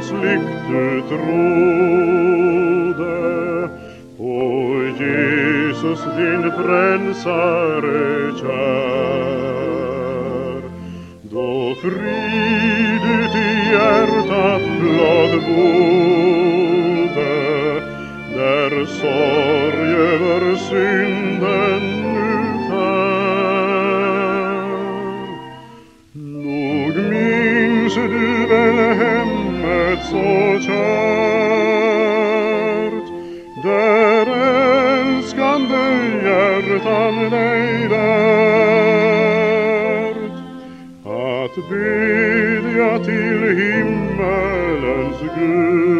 Hans du trodde på Jesus din frälsare kär. Då frid ut i hjärtat blott bodde där sorg över synden nu tär. Nog minns du väl hemmet så kärt där älskande hjärtan dig lärt att bedja till himmelens Gud.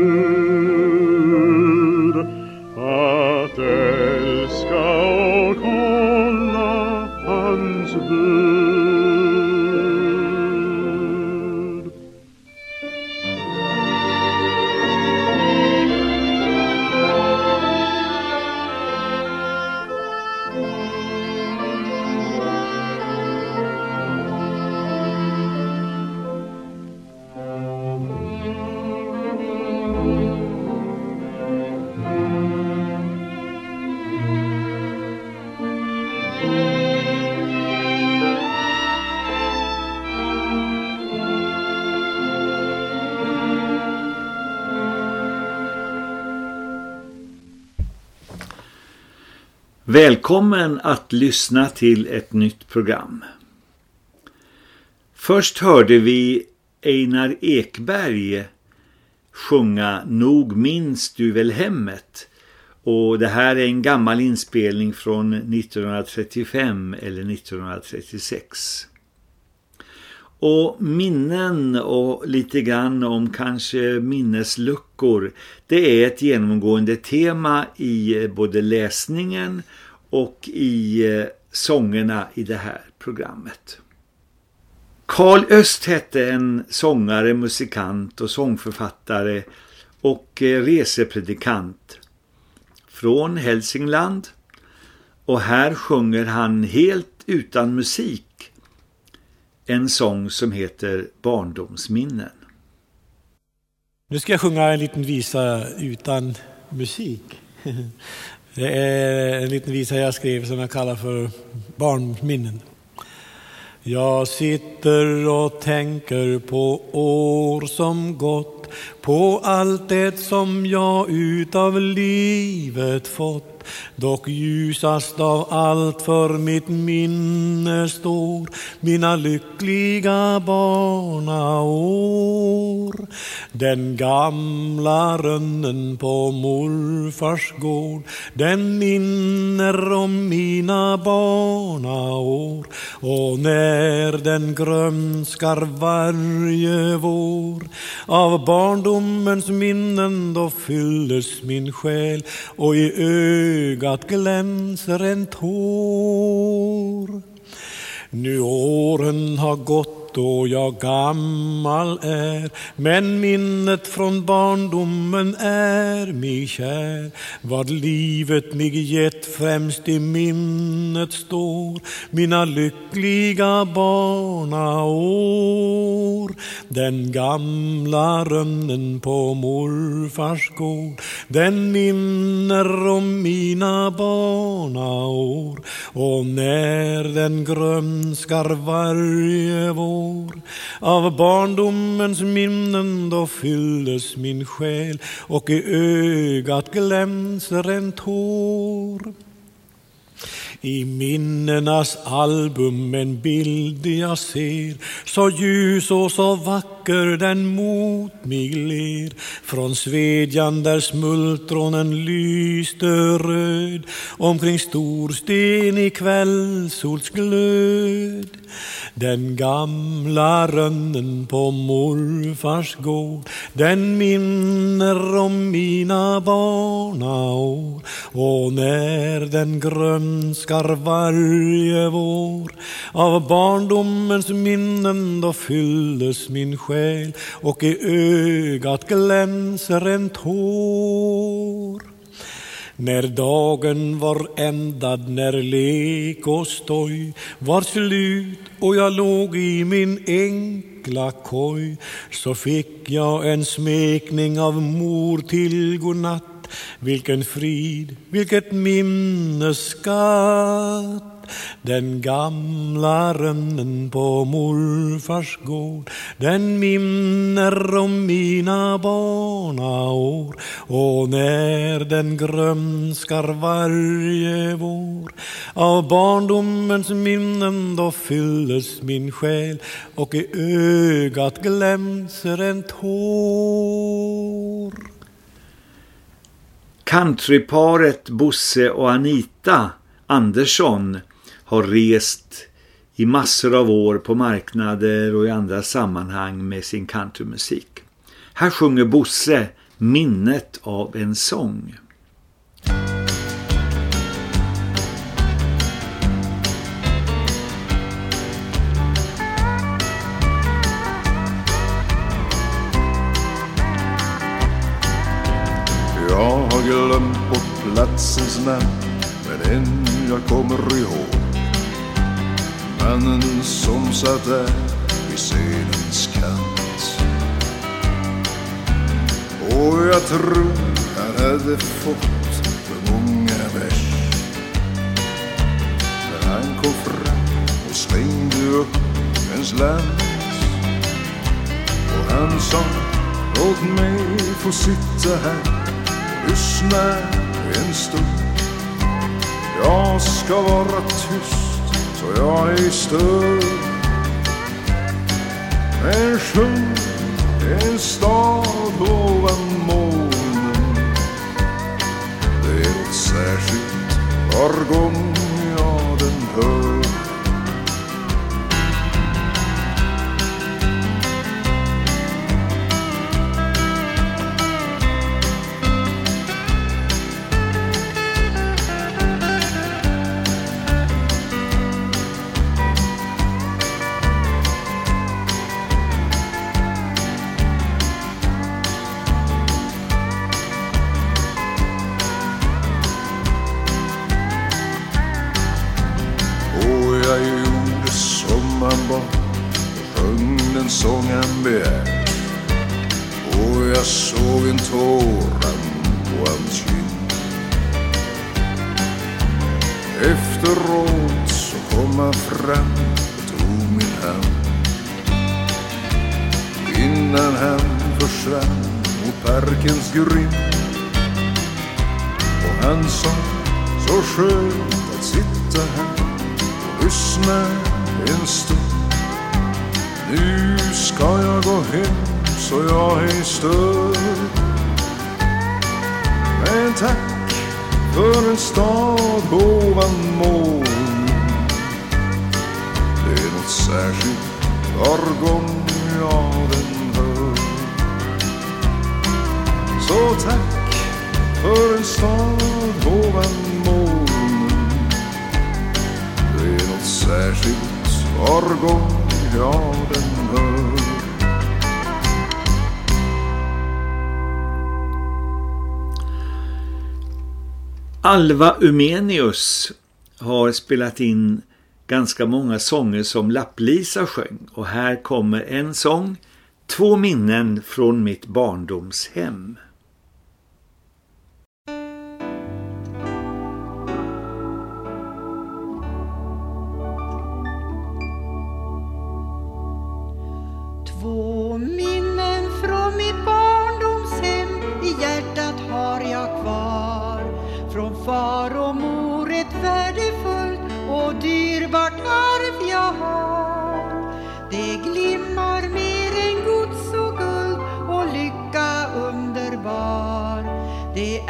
Välkommen att lyssna till ett nytt program. Först hörde vi Einar Ekberg sjunga Nog minns du väl hemmet och det här är en gammal inspelning från 1935 eller 1936. Och minnen och lite grann om kanske minnesluckor, det är ett genomgående tema i eh, både läsningen och i eh, sångerna i det här programmet. Karl Öst hette en sångare, musikant och sångförfattare och eh, resepredikant från Hälsingland. Och här sjunger han helt utan musik en sång som heter Barndomsminnen. Nu ska jag sjunga en liten visa utan musik. Det är en liten visa jag skrev som jag kallar för Barnminnen. Jag sitter och tänker på år som gått, på allt det som jag utav livet fått. Dock ljusast av allt för mitt minne står mina lyckliga barnaår. Den gamla rönnen på morfars gård, den minner om mina barnaår. Och när den grönskar varje vår av barndomens minnen då fylldes min själ och i ögat glänser en tår. Nu åren har gått och jag gammal är men minnet från barndomen är mig kär Vad livet mig gett främst i minnet står mina lyckliga barnaår den gamla rönnen på morfars gård den minner om mina barnaår och när den grönskar varje vår av barndomens minnen då fylldes min själ och i ögat glänser en tår. I minnenas album en bild jag ser så ljus och så vacker den mot mig ler. Från Svedjan där smultronen lyste röd omkring Storsten i kvällssolsglöd. Den gamla rönnen på morfars gård den minner om mina barnaår. Och när den älskar varje vår. Av barndomens minnen då fylldes min själ och i ögat glänser en tår. När dagen var ändad, när lek och stoj var slut och jag låg i min enkla koj så fick jag en smekning av mor till godnatt vilken frid, vilket minnesskatt. Den gamla rönnen på morfars gård. Den minner om mina barnaår. Och när den grönskar varje vår. Av barndomens minnen då fylles min själ. Och i ögat glänser en tår. Countryparet Bosse och Anita Andersson har rest i massor av år på marknader och i andra sammanhang med sin countrymusik. Här sjunger Bosse minnet av en sång. Platsens namn Men en jag kommer ihåg. Mannen som satt där vid scenens kant. Och jag tror han hade fått för många vers. När han kom fram och slängde upp en slant Och han sa Låt mig få sitta här och lyssna en stund. Jag ska vara tyst så jag ej stör. Men sjung en stad ovan molnen. Det är något särskilt var gång jag den hör. Som och sjöng den sång han begärt Och jag såg en tåran på hans kind. Efteråt så kom han fram och tog min hand. Innan han försvann mot parkens grind. Och han sa så skönt att sitta här och lyssna en stund. Nu ska jag gå hem så jag är störd. Men tack för en stad ovan moln. Det är något särskilt var gång jag den hör. Så tack för en stad ovan moln Det är något särskilt var gång graden hör. Alva Umenius har spelat in ganska många sånger som Lapplisa sjöng och här kommer en sång, Två minnen från mitt barndomshem.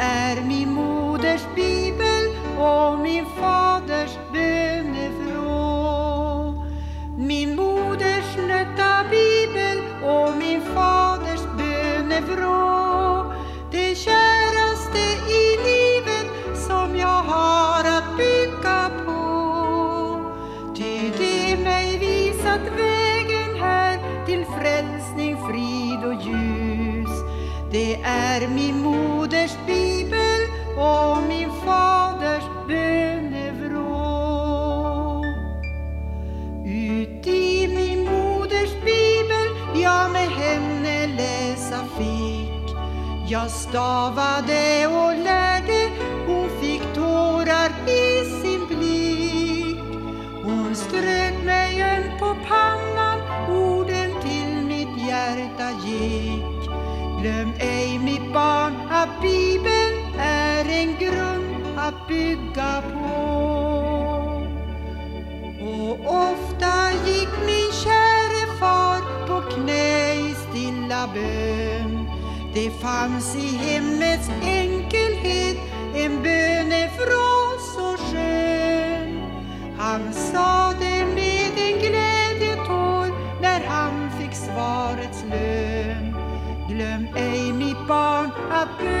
Är min moders bibel och min faders bönevrå. Min moders nötta bibel och min faders bönevrå. Det käraste i livet som jag har att bygga på. Ty det mig visat vägen här till frälsning, frid och ljus. Det är min moders bibel Jag stavade Det fanns i hemmets enkelhet en bönefras så skön. Han sa det med en glädjetår när han fick svarets lön. Glöm ej mitt barn att bönens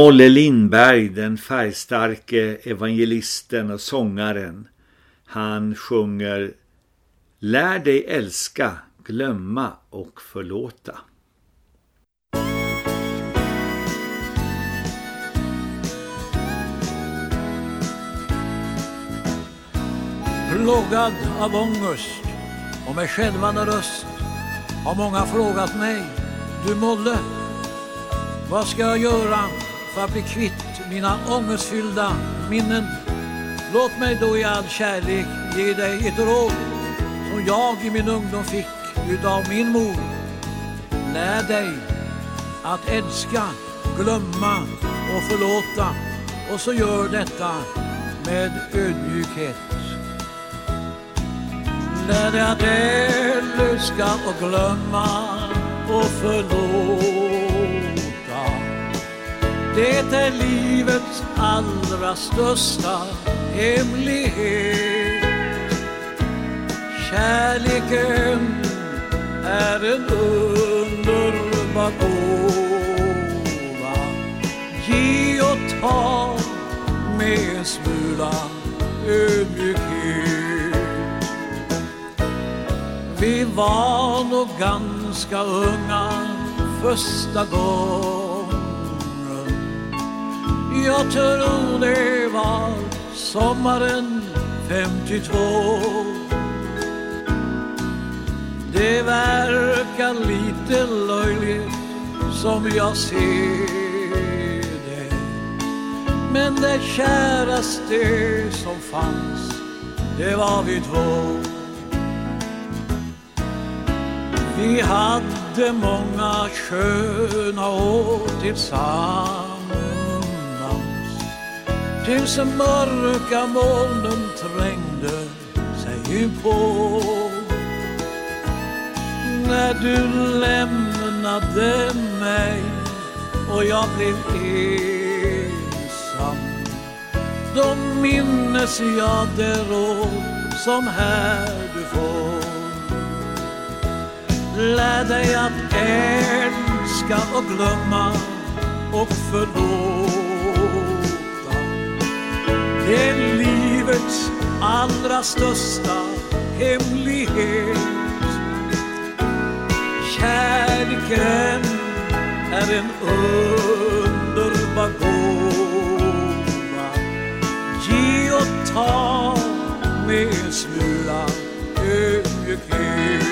Molle Lindberg, den färgstarke evangelisten och sångaren, han sjunger Lär dig älska, glömma och förlåta. Plågad av ångest och med skälvande röst har många frågat mig, du Molle, vad ska jag göra för att bli kvitt mina ångestfyllda minnen? Låt mig då i all kärlek ge dig ett råd som jag i min ungdom fick utav min mor. Lär dig att älska, glömma och förlåta och så gör detta med ödmjukhet. Lär dig att älska och glömma och förlåta. Det är livets allra största hemlighet. Kärleken är en underbar gåva. Ge och ta med en smula ödmjukhet. Vi var nog ganska unga första gången. Jag tror det var sommaren 52. Det verkar lite löjligt som jag ser det. Men det käraste som fanns, det var vi två. Vi hade många sköna år tillsammans tusen mörka molnen trängde sig på. När du lämnade mig och jag blev ensam då minnes jag det råd som här du får. Lär dig att älska och glömma och för Det är livets allra största hemlighet. Kärleken är en underbar gåva. Ge och ta med en smula ödmjukhet.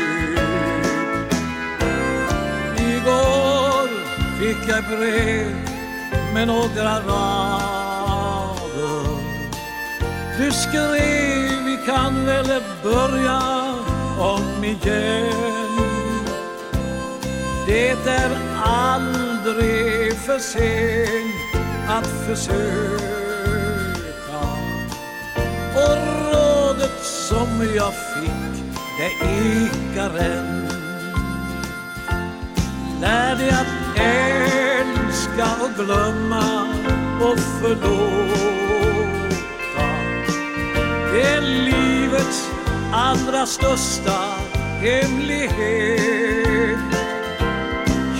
Igår fick jag brev med några rader. Du skrev vi kan väl börja om igen. Det är aldrig för sent att försöka. Och rådet som jag fick, det ekar än. Lär dig att älska och glömma och förlåta. Det är livets allra största hemlighet.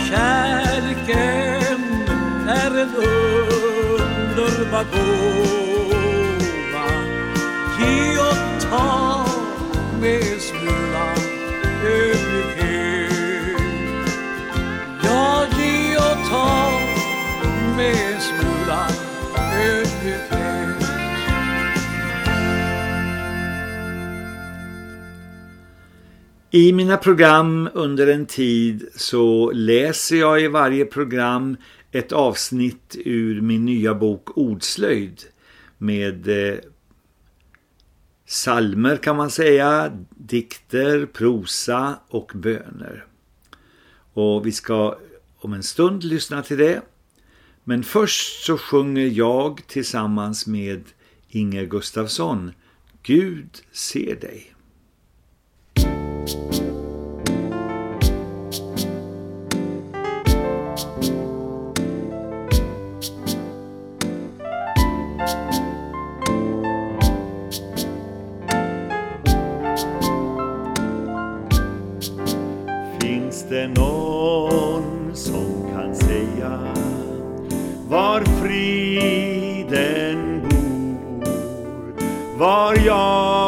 Kärleken är en underbar gåva. Ge och ta med I mina program under en tid så läser jag i varje program ett avsnitt ur min nya bok Ordslöjd med eh, salmer kan man säga, dikter, prosa och böner. Och vi ska om en stund lyssna till det. Men först så sjunger jag tillsammans med Inger Gustafsson Gud ser dig. Finns det någon som kan säga var friden bor? Var jag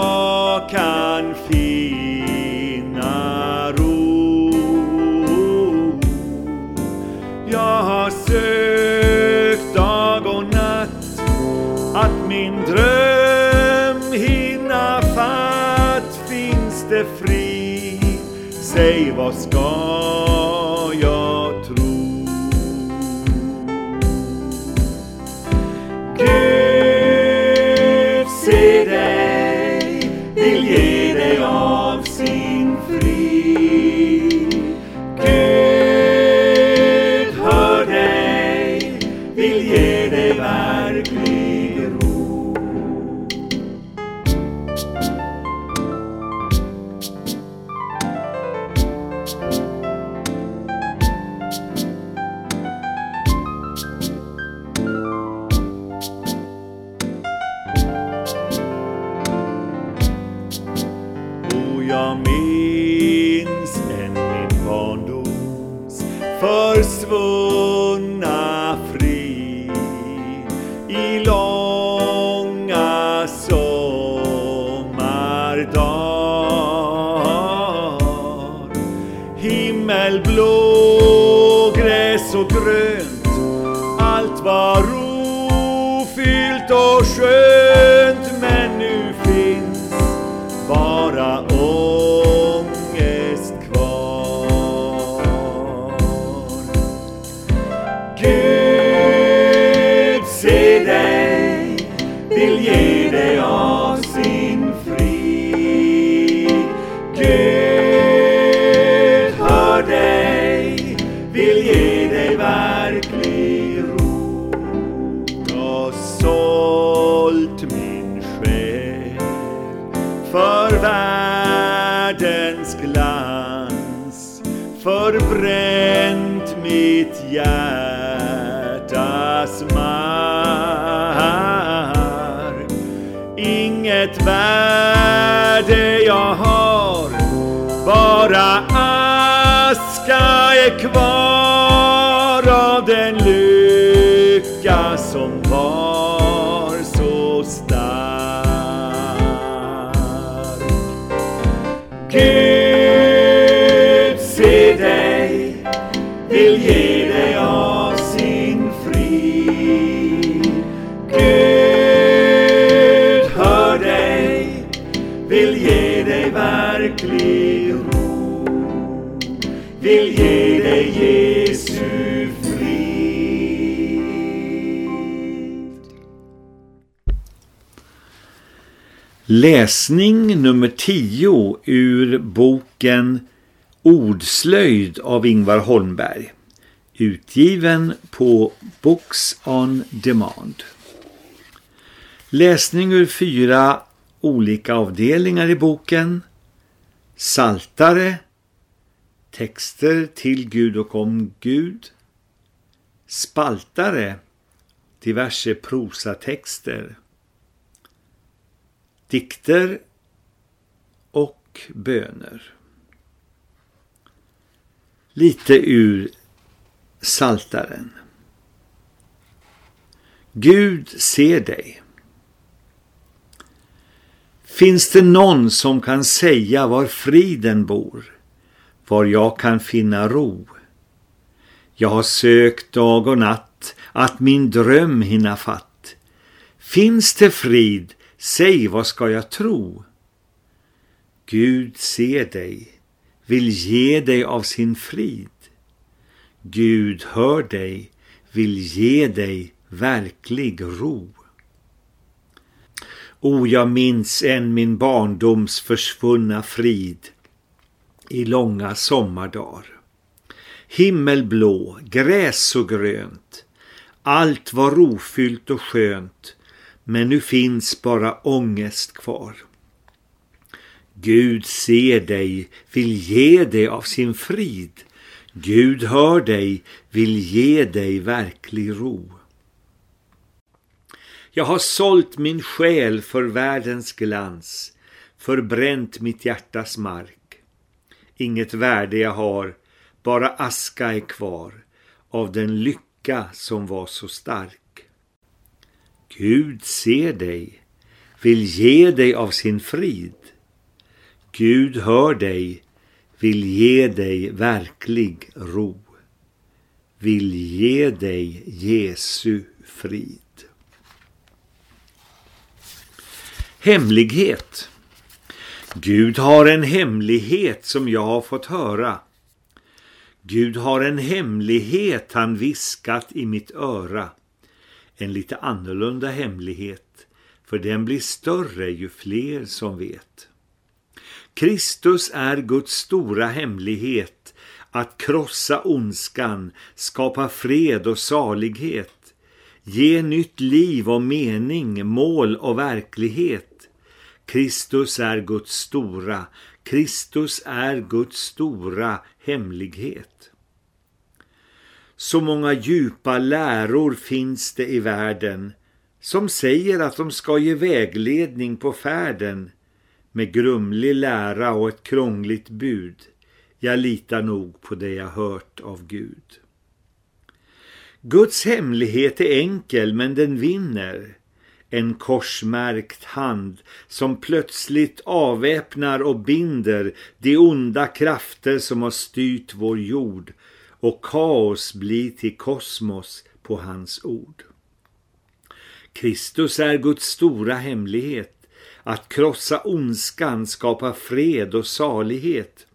verklig ro. Vill ge dig Jesu frid. Läsning nummer 10 ur boken Ordslöjd av Ingvar Holmberg. Utgiven på Books on Demand. Läsning ur fyra olika avdelningar i boken. Saltare, texter till Gud och om Gud. Spaltare, diverse prosatexter dikter och böner. Lite ur Saltaren. Gud ser dig. Finns det någon som kan säga var friden bor, var jag kan finna ro? Jag har sökt dag och natt att min dröm hinna fatt. Finns det frid, säg vad ska jag tro? Gud ser dig, vill ge dig av sin frid. Gud hör dig, vill ge dig verklig ro. O, jag minns än min barndoms försvunna frid i långa sommardagar. Himmelblå, gräs så grönt, allt var rofyllt och skönt, men nu finns bara ångest kvar. Gud ser dig, vill ge dig av sin frid. Gud hör dig, vill ge dig verklig ro. Jag har sålt min själ för världens glans, förbränt mitt hjärtas mark. Inget värde jag har, bara aska är kvar av den lycka som var så stark. Gud ser dig, vill ge dig av sin frid. Gud hör dig, vill ge dig verklig ro. Vill ge dig Jesu frid. Hemlighet. Gud har en hemlighet som jag har fått höra. Gud har en hemlighet han viskat i mitt öra. En lite annorlunda hemlighet, för den blir större ju fler som vet. Kristus är Guds stora hemlighet, att krossa ondskan, skapa fred och salighet, ge nytt liv och mening, mål och verklighet. Kristus är Guds stora, Kristus är Guds stora hemlighet. Så många djupa läror finns det i världen som säger att de ska ge vägledning på färden med grumlig lära och ett krångligt bud. Jag litar nog på det jag hört av Gud. Guds hemlighet är enkel men den vinner en korsmärkt hand som plötsligt avväpnar och binder de onda krafter som har styrt vår jord och kaos blir till kosmos på hans ord. Kristus är Guds stora hemlighet, att krossa ondskan, skapa fred och salighet,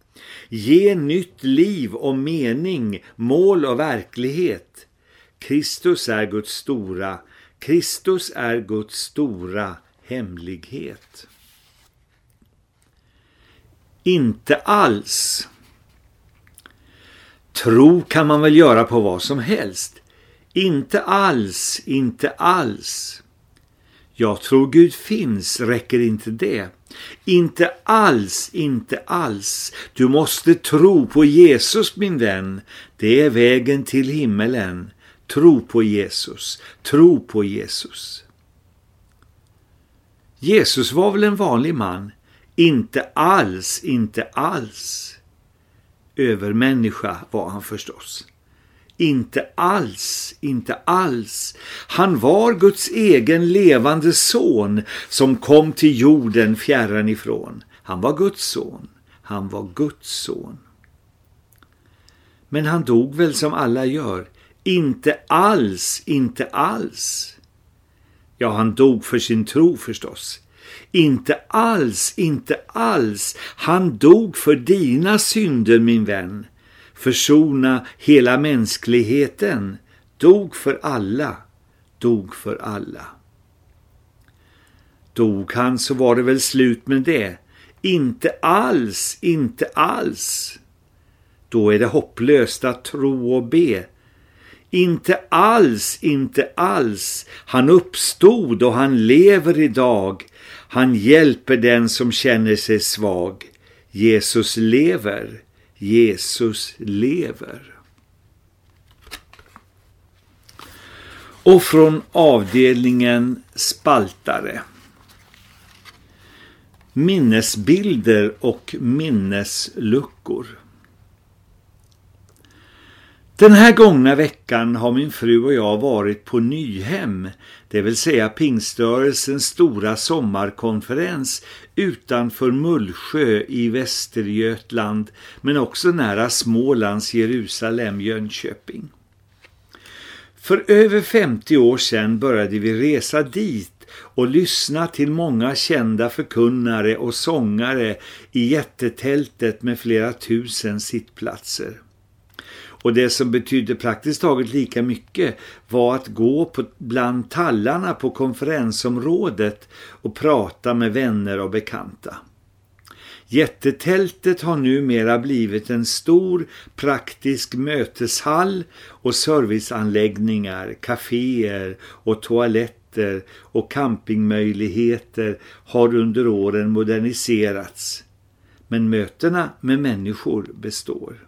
ge nytt liv och mening, mål och verklighet. Kristus är Guds stora Kristus är Guds stora hemlighet. Inte alls. Tro kan man väl göra på vad som helst. Inte alls, inte alls. Jag tror Gud finns, räcker inte det. Inte alls, inte alls. Du måste tro på Jesus min vän. Det är vägen till himmelen. Tro på Jesus, tro på Jesus. Jesus var väl en vanlig man? Inte alls, inte alls. Övermänniska var han förstås. Inte alls, inte alls. Han var Guds egen levande son som kom till jorden fjärran ifrån. Han var Guds son. Han var Guds son. Men han dog väl som alla gör inte alls, inte alls. Ja, han dog för sin tro förstås. Inte alls, inte alls. Han dog för dina synder, min vän. Försona hela mänskligheten. Dog för alla. Dog för alla. Dog han så var det väl slut med det. Inte alls, inte alls. Då är det hopplöst att tro och be. Inte alls, inte alls. Han uppstod och han lever idag. Han hjälper den som känner sig svag. Jesus lever. Jesus lever. Och från avdelningen spaltare. Minnesbilder och minnesluckor. Den här gångna veckan har min fru och jag varit på Nyhem, det vill säga Pingstörelsens stora sommarkonferens utanför Mullsjö i Västergötland men också nära Smålands Jerusalem, Jönköping. För över 50 år sedan började vi resa dit och lyssna till många kända förkunnare och sångare i jättetältet med flera tusen sittplatser. Och det som betydde praktiskt taget lika mycket var att gå på, bland tallarna på konferensområdet och prata med vänner och bekanta. Jättetältet har numera blivit en stor praktisk möteshall och serviceanläggningar, kaféer och toaletter och campingmöjligheter har under åren moderniserats. Men mötena med människor består.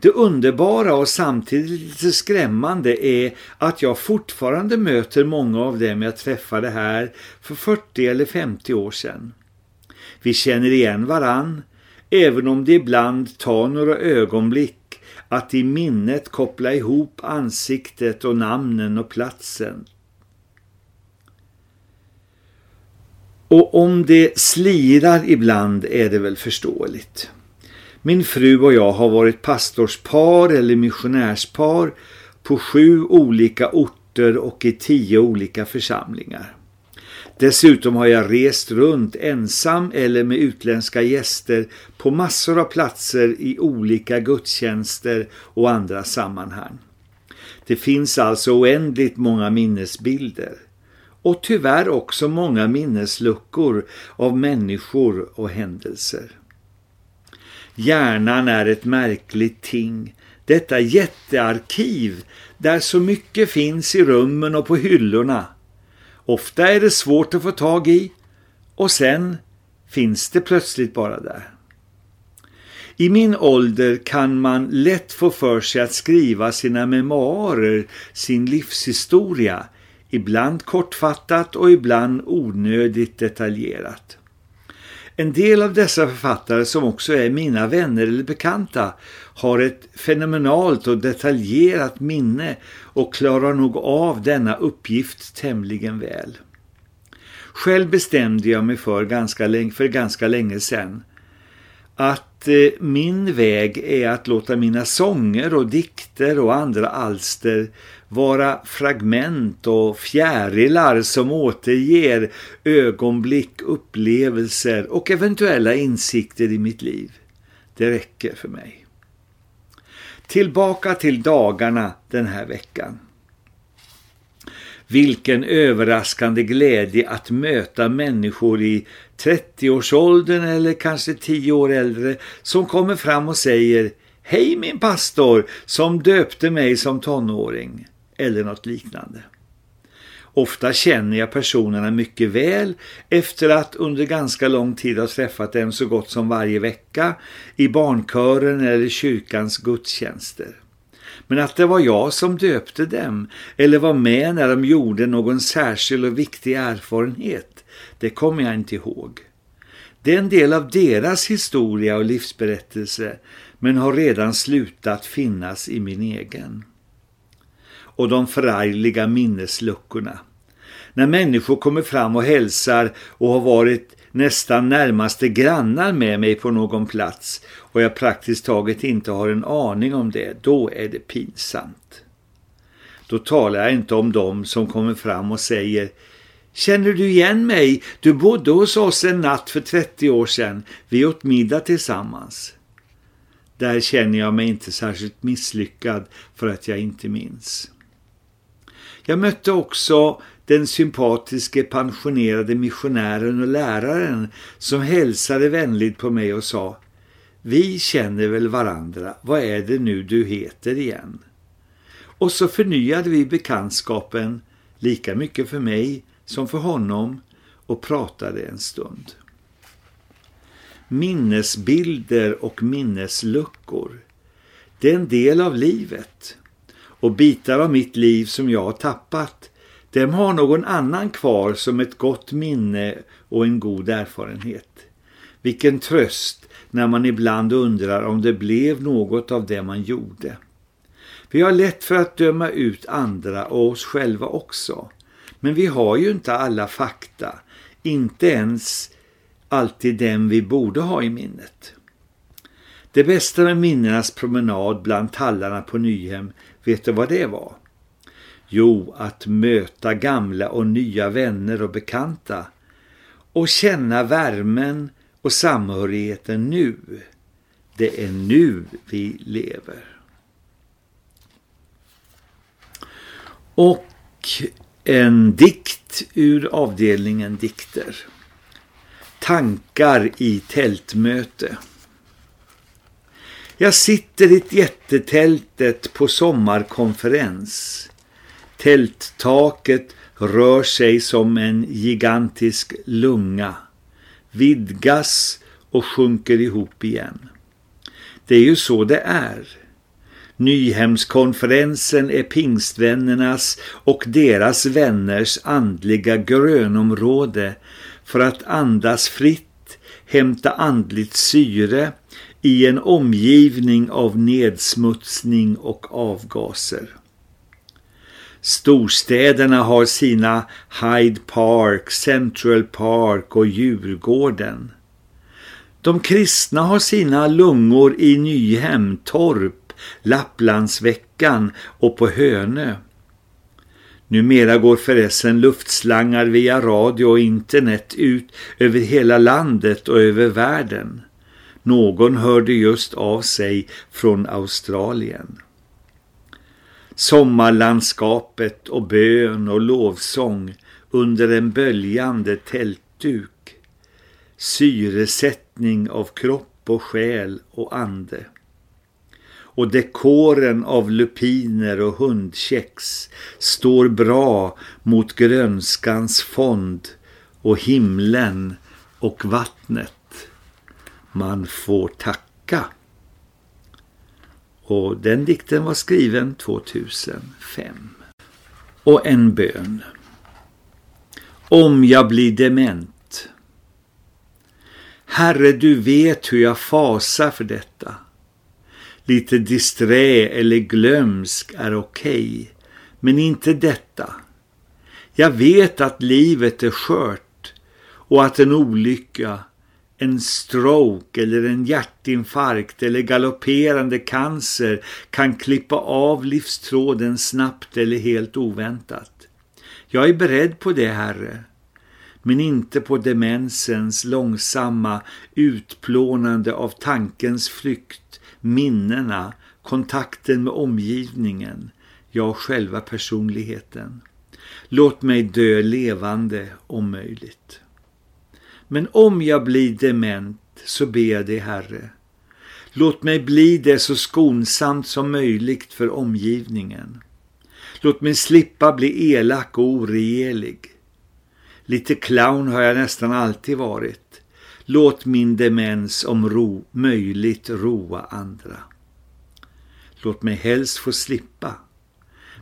Det underbara och samtidigt lite skrämmande är att jag fortfarande möter många av dem jag träffade här för 40 eller 50 år sedan. Vi känner igen varann, även om det ibland tar några ögonblick att i minnet koppla ihop ansiktet och namnen och platsen. Och om det slirar ibland är det väl förståeligt. Min fru och jag har varit pastorspar eller missionärspar på sju olika orter och i tio olika församlingar. Dessutom har jag rest runt ensam eller med utländska gäster på massor av platser i olika gudstjänster och andra sammanhang. Det finns alltså oändligt många minnesbilder och tyvärr också många minnesluckor av människor och händelser. Hjärnan är ett märkligt ting, detta jättearkiv där så mycket finns i rummen och på hyllorna. Ofta är det svårt att få tag i och sen finns det plötsligt bara där. I min ålder kan man lätt få för sig att skriva sina memoarer, sin livshistoria, ibland kortfattat och ibland onödigt detaljerat. En del av dessa författare som också är mina vänner eller bekanta har ett fenomenalt och detaljerat minne och klarar nog av denna uppgift tämligen väl. Själv bestämde jag mig för ganska länge, för ganska länge sedan att eh, min väg är att låta mina sånger och dikter och andra alster vara fragment och fjärilar som återger ögonblick, upplevelser och eventuella insikter i mitt liv. Det räcker för mig. Tillbaka till dagarna den här veckan. Vilken överraskande glädje att möta människor i 30-årsåldern eller kanske 10 år äldre som kommer fram och säger Hej min pastor som döpte mig som tonåring eller något liknande. Ofta känner jag personerna mycket väl efter att under ganska lång tid ha träffat dem så gott som varje vecka i barnkören eller kyrkans gudstjänster. Men att det var jag som döpte dem eller var med när de gjorde någon särskild och viktig erfarenhet, det kommer jag inte ihåg. Det är en del av deras historia och livsberättelse men har redan slutat finnas i min egen och de förargliga minnesluckorna. När människor kommer fram och hälsar och har varit nästan närmaste grannar med mig på någon plats och jag praktiskt taget inte har en aning om det, då är det pinsamt. Då talar jag inte om dem som kommer fram och säger Känner du igen mig? Du bodde hos oss en natt för 30 år sedan. Vi åt middag tillsammans. Där känner jag mig inte särskilt misslyckad för att jag inte minns. Jag mötte också den sympatiske pensionerade missionären och läraren som hälsade vänligt på mig och sa Vi känner väl varandra, vad är det nu du heter igen? Och så förnyade vi bekantskapen lika mycket för mig som för honom och pratade en stund. Minnesbilder och minnesluckor, det är en del av livet och bitar av mitt liv som jag har tappat, dem har någon annan kvar som ett gott minne och en god erfarenhet. Vilken tröst när man ibland undrar om det blev något av det man gjorde. Vi har lätt för att döma ut andra och oss själva också. Men vi har ju inte alla fakta, inte ens alltid den vi borde ha i minnet. Det bästa med minnenas promenad bland tallarna på Nyhem Vet du vad det var? Jo, att möta gamla och nya vänner och bekanta och känna värmen och samhörigheten nu. Det är nu vi lever. Och en dikt ur avdelningen dikter. Tankar i tältmöte. Jag sitter i ett jättetältet på sommarkonferens. Tälttaket rör sig som en gigantisk lunga. Vidgas och sjunker ihop igen. Det är ju så det är. Nyhemskonferensen är pingstvännernas och deras vänners andliga grönområde för att andas fritt, hämta andligt syre i en omgivning av nedsmutsning och avgaser. Storstäderna har sina Hyde Park, Central Park och Djurgården. De kristna har sina lungor i Nyhem, Torp, Lapplandsveckan och på Hönö. Numera går förresten luftslangar via radio och internet ut över hela landet och över världen. Någon hörde just av sig från Australien. Sommarlandskapet och bön och lovsång under en böljande tältduk. Syresättning av kropp och själ och ande och dekoren av lupiner och hundkex står bra mot grönskans fond och himlen och vattnet. Man får tacka. Och den dikten var skriven 2005. Och en bön. Om jag blir dement. Herre, du vet hur jag fasar för detta. Lite disträ eller glömsk är okej, okay, men inte detta. Jag vet att livet är skört och att en olycka, en stroke eller en hjärtinfarkt eller galopperande cancer kan klippa av livstråden snabbt eller helt oväntat. Jag är beredd på det, Herre, men inte på demensens långsamma utplånande av tankens flykt minnena, kontakten med omgivningen, ja själva personligheten. Låt mig dö levande om möjligt. Men om jag blir dement så ber jag dig Herre. Låt mig bli det så skonsamt som möjligt för omgivningen. Låt mig slippa bli elak och oregelig. Lite clown har jag nästan alltid varit. Låt min demens om ro möjligt roa andra. Låt mig helst få slippa.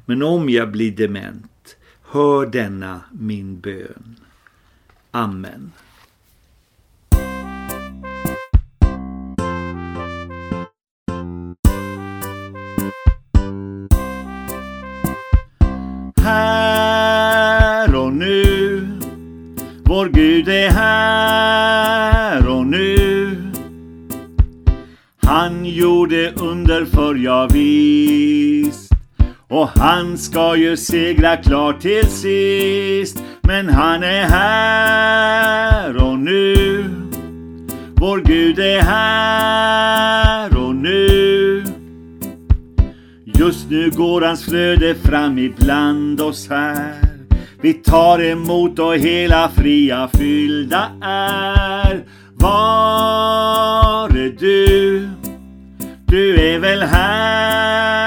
Men om jag blir dement, hör denna min bön. Amen. Vår Gud är här Han gjorde under för jag visst. Och han ska ju segra klart till sist. Men han är här och nu. Vår Gud är här och nu. Just nu går hans flöde fram ibland oss här. Vi tar emot och hela fria fyllda är Var är du? Du är väl här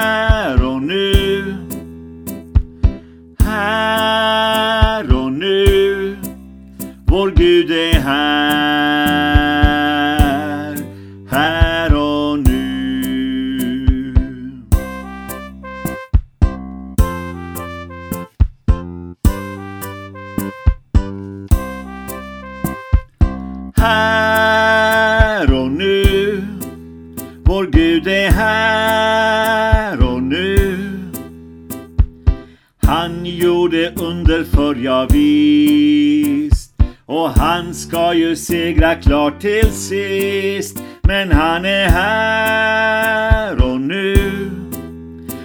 gjorde under för jag visst. Och han ska ju segra klart till sist. Men han är här och nu.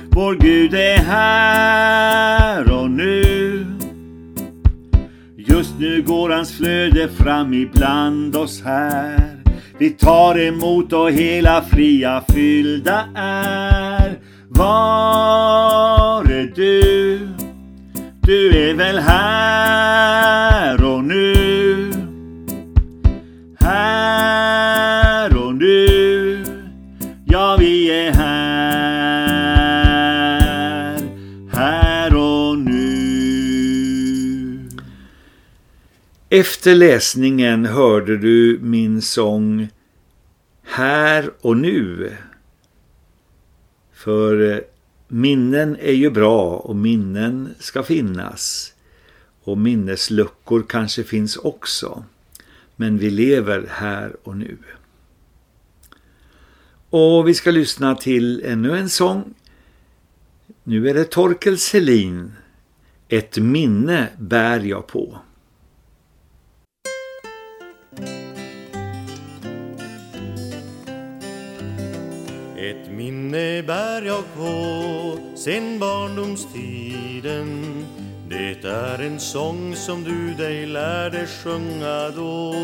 Vår Gud är här och nu. Just nu går hans flöde fram ibland oss här. Vi tar emot och hela fria fyllda är. Var är du? Du är väl här och nu? Här och nu? Ja, vi är här. Här och nu. Efter läsningen hörde du min sång Här och nu. För eh, minnen är ju bra och minnen ska finnas. Och minnesluckor kanske finns också. Men vi lever här och nu. Och vi ska lyssna till ännu en sång. Nu är det Torkel Selin. Ett minne bär jag på. Minne bär jag på sen barndomstiden. Det är en sång som du dig lärde sjunga då.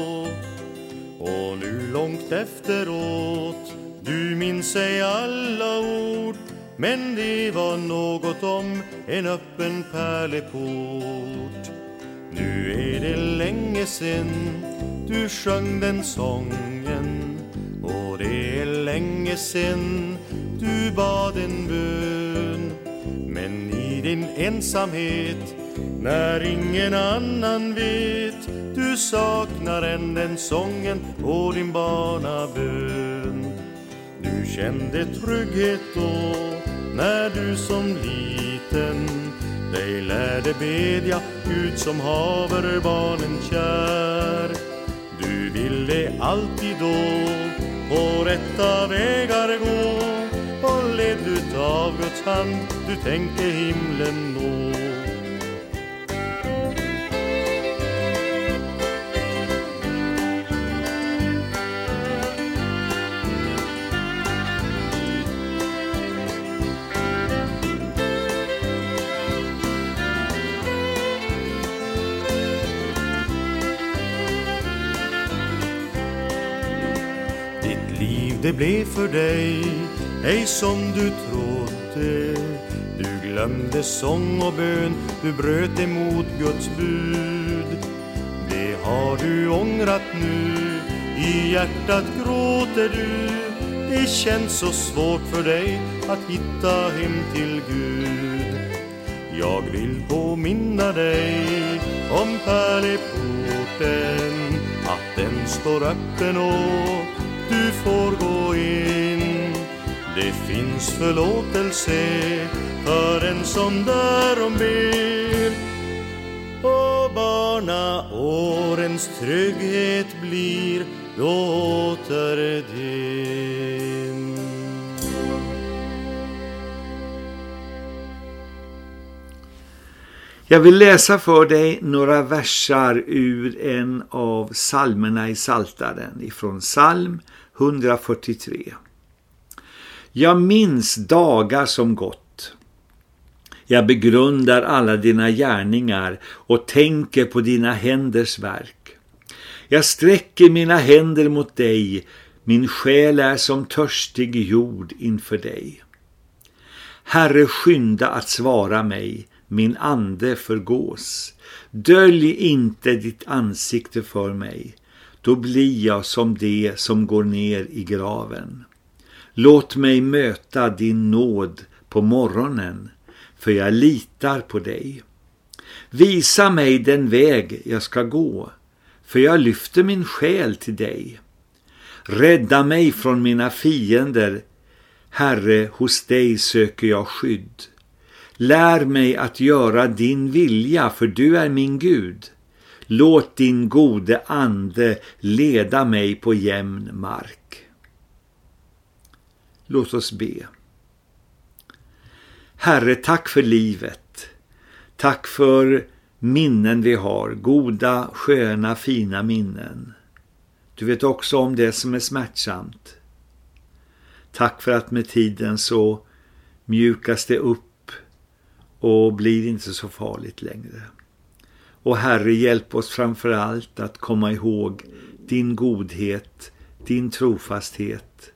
Och nu långt efteråt du minns ej alla ord Men det var något om en öppen pärleport. Nu är det länge sen du sjöng den sången och det är länge sen du bad en bön. Men i din ensamhet när ingen annan vet Du saknar än den sången och din barnabön. Du kände trygghet då när du som liten dig lärde bedja Gud som haver barnen kär. Du ville alltid då på rätta vägar gå och ledd utav Guds hand du tänker himlen nå. Blev för dig ej som du trodde. Du glömde sång och bön, du bröt emot Guds bud. Det har du ångrat nu, i hjärtat gråter du. Det känns så svårt för dig att hitta hem till Gud. Jag vill påminna dig om pärleporten Att den står öppen och du får gå in. Det finns förlåtelse för en som därom ber. Och barnaårens trygghet blir då åter din. Jag vill läsa för dig några versar ur en av salmerna i Saltaren. Ifrån psalm 143. Jag minns dagar som gått. Jag begrundar alla dina gärningar och tänker på dina händers verk. Jag sträcker mina händer mot dig, min själ är som törstig jord inför dig. Herre, skynda att svara mig, min ande förgås. Dölj inte ditt ansikte för mig, då blir jag som det som går ner i graven. Låt mig möta din nåd på morgonen, för jag litar på dig. Visa mig den väg jag ska gå, för jag lyfter min själ till dig. Rädda mig från mina fiender, Herre, hos dig söker jag skydd. Lär mig att göra din vilja, för du är min Gud. Låt din gode ande leda mig på jämn mark. Låt oss be. Herre, tack för livet. Tack för minnen vi har, goda, sköna, fina minnen. Du vet också om det som är smärtsamt. Tack för att med tiden så mjukas det upp och blir inte så farligt längre. Och Herre, hjälp oss framför allt att komma ihåg din godhet, din trofasthet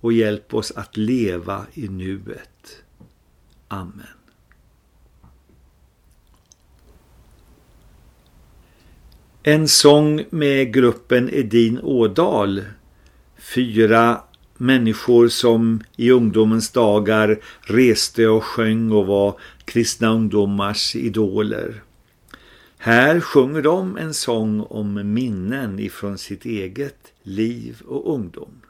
och hjälp oss att leva i nuet. Amen. En sång med gruppen Edin Ådal. Fyra människor som i ungdomens dagar reste och sjöng och var kristna ungdomars idoler. Här sjunger de en sång om minnen ifrån sitt eget liv och ungdom.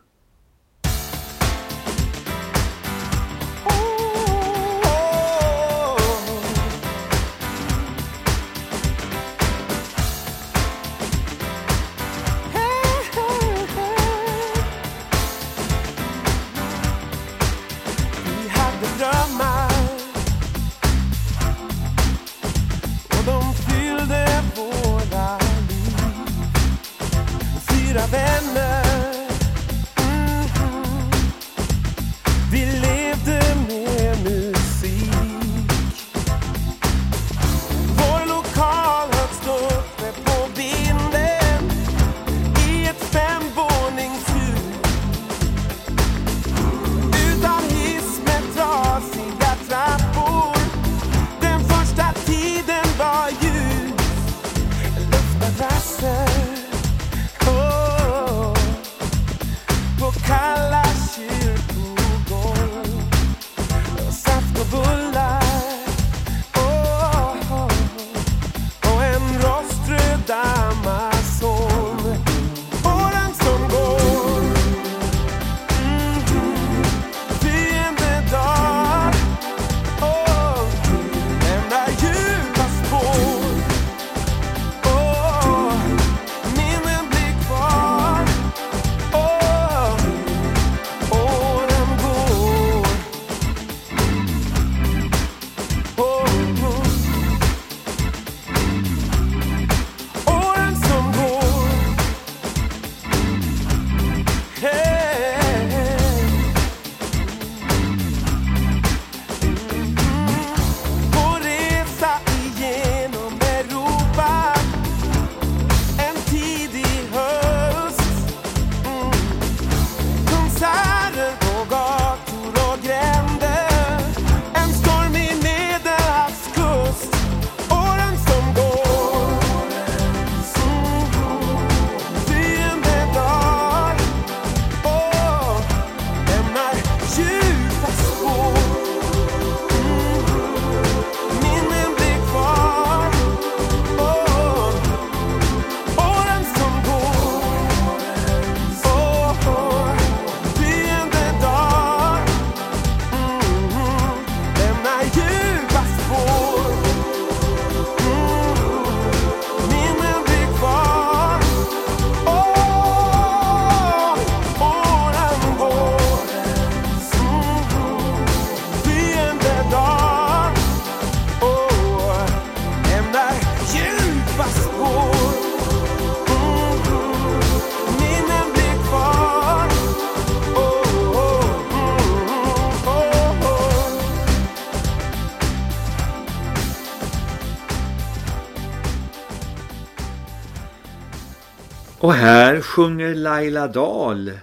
sjunger Laila Dahl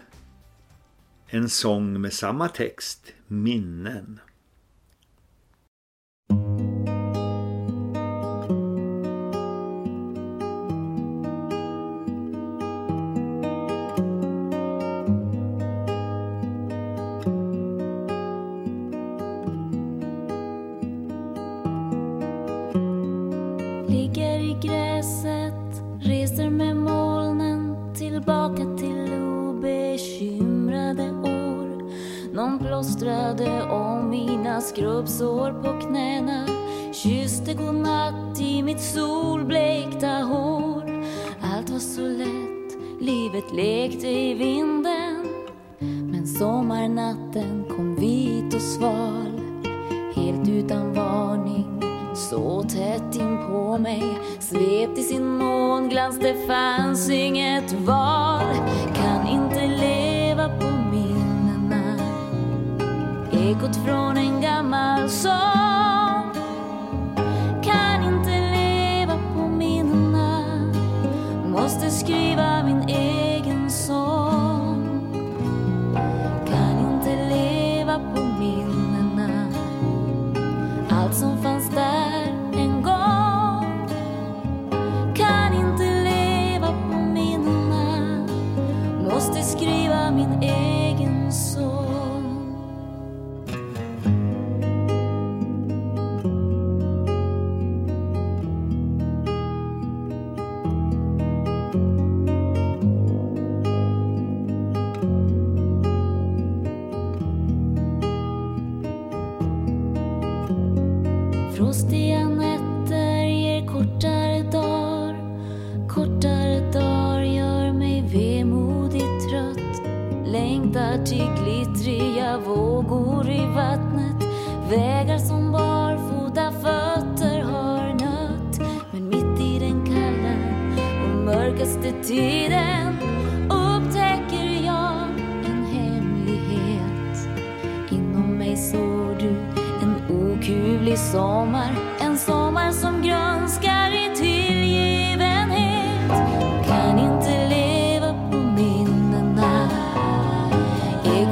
en sång med samma text, Minnen. Livet lekte i vinden. Men sommarnatten kom vit och sval. Helt utan varning, så tätt in på mig. Svept i sin månglans, det fanns inget val. Kan inte leva på minnena. Ekot från en gammal sång. Kan inte leva på minnena. Måste skriva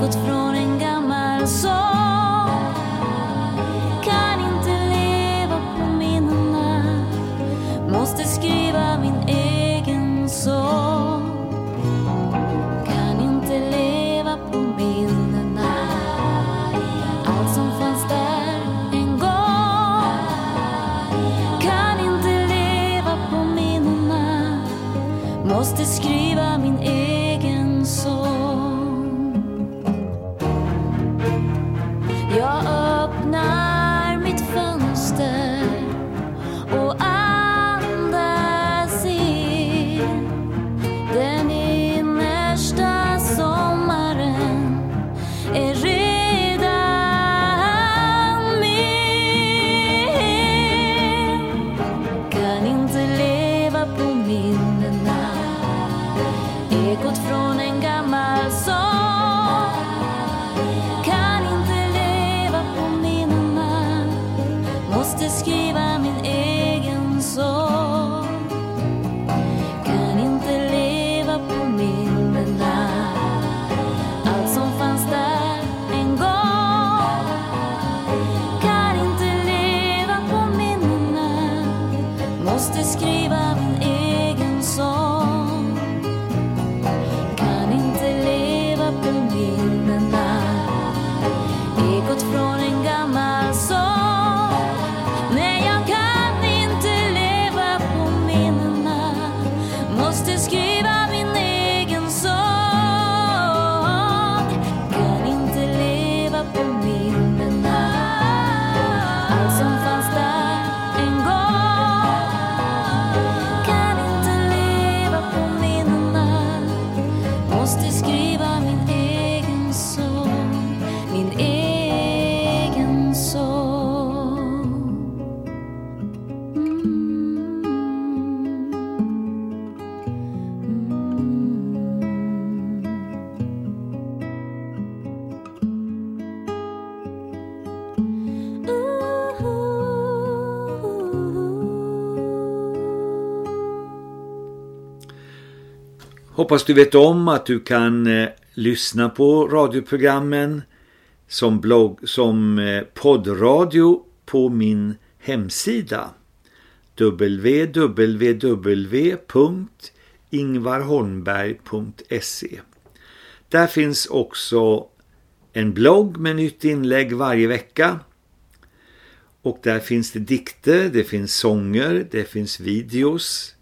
Gått från en gammal sång. Hoppas du vet om att du kan eh, lyssna på radioprogrammen som, blogg, som eh, poddradio på min hemsida www.ingvarholmberg.se Där finns också en blogg med nytt inlägg varje vecka. Och där finns det dikter, det finns sånger, det finns videos.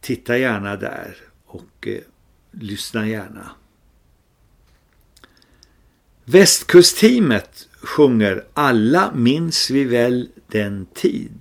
Titta gärna där och eh, lyssna gärna. Västkustteamet sjunger Alla minns vi väl den tid.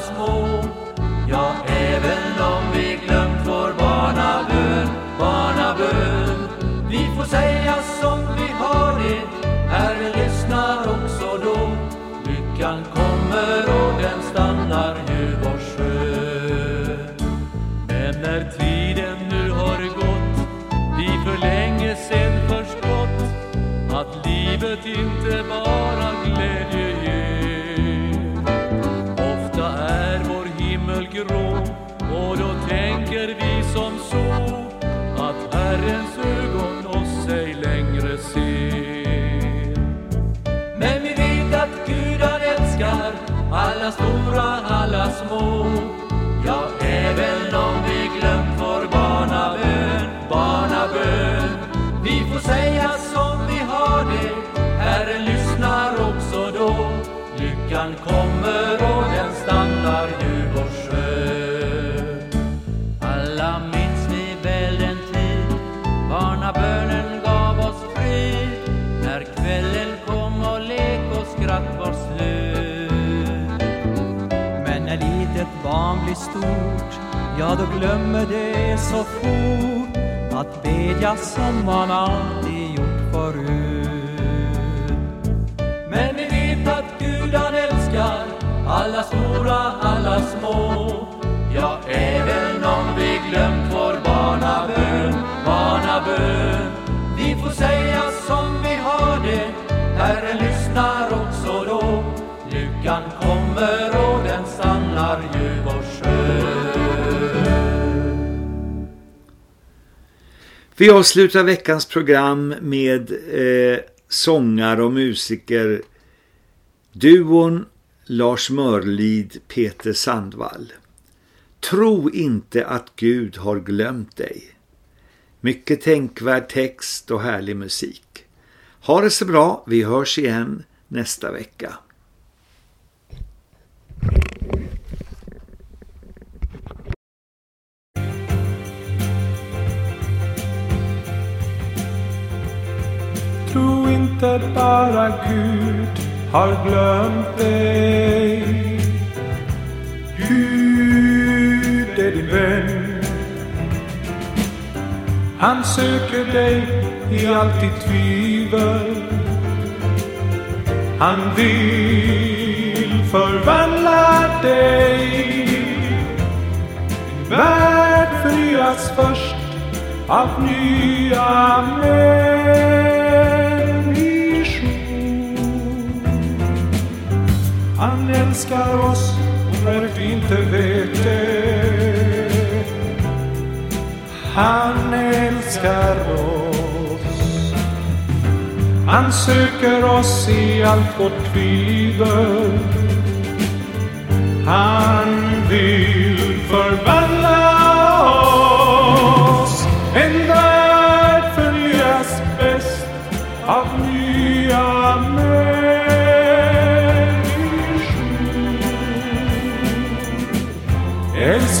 Små. Ja, även om ja då glömmer det så fort att bedja som man alltid gjort förut. Men vi vet att Gud han älskar alla stora, alla små. Ja, även om vi glömt vår barnabön, barnabön. Vi får säga som vi har det, Herren lyssnar också då. Lyckan kommer och den stannar ju vår Vi avslutar veckans program med eh, sångare och musiker duon Lars Mörlid, Peter Sandvall. Tro inte att Gud har glömt dig. Mycket tänkvärd text och härlig musik. Ha det så bra, vi hörs igen nästa vecka. Inte bara Gud har glömt dig. Gud är din vän. Han söker dig i allt ditt tvivel. Han vill förvandla dig. Din värld förnyas först av nya män. Han älskar oss när vi inte vet det. Han älskar oss. Han söker oss i allt vårt tvivel. Han vill förvandla oss.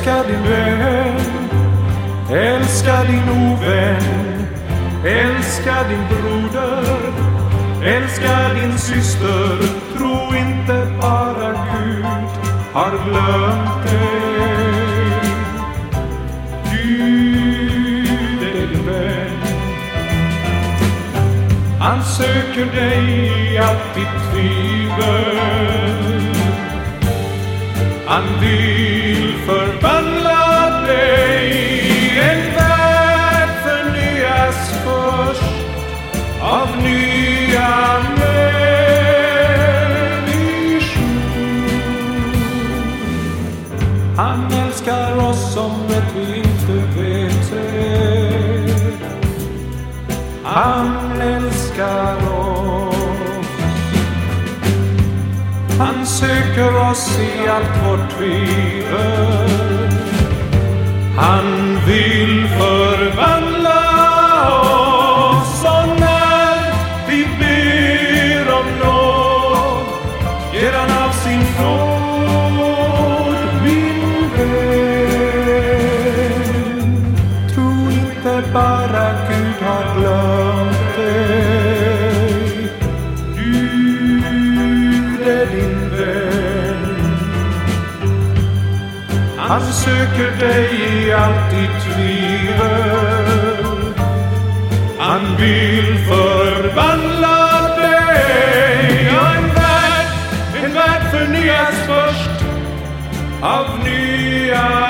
Älska din vän, älska din ovän, älska din broder, älska din syster. Tro inte bara Gud har glömt dig. Gud är din vän. Han söker dig i allt ditt tvivel. Han vill förvandla söker oss i allt vårt tvivel. Han vill för söker dig i allt ditt tvivel. Han vill förvandla dig. Ja, en värld, en värld förnyas först av nya